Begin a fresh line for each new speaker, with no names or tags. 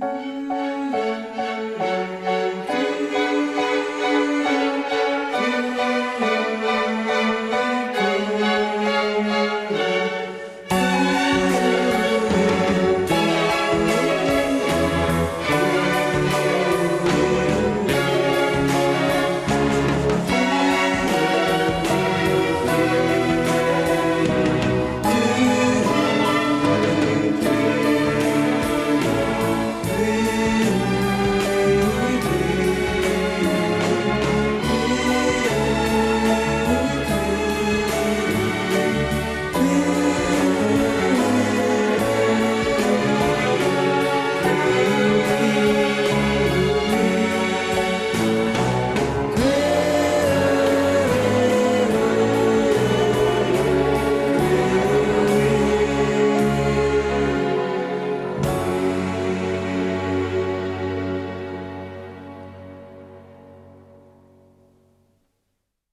to.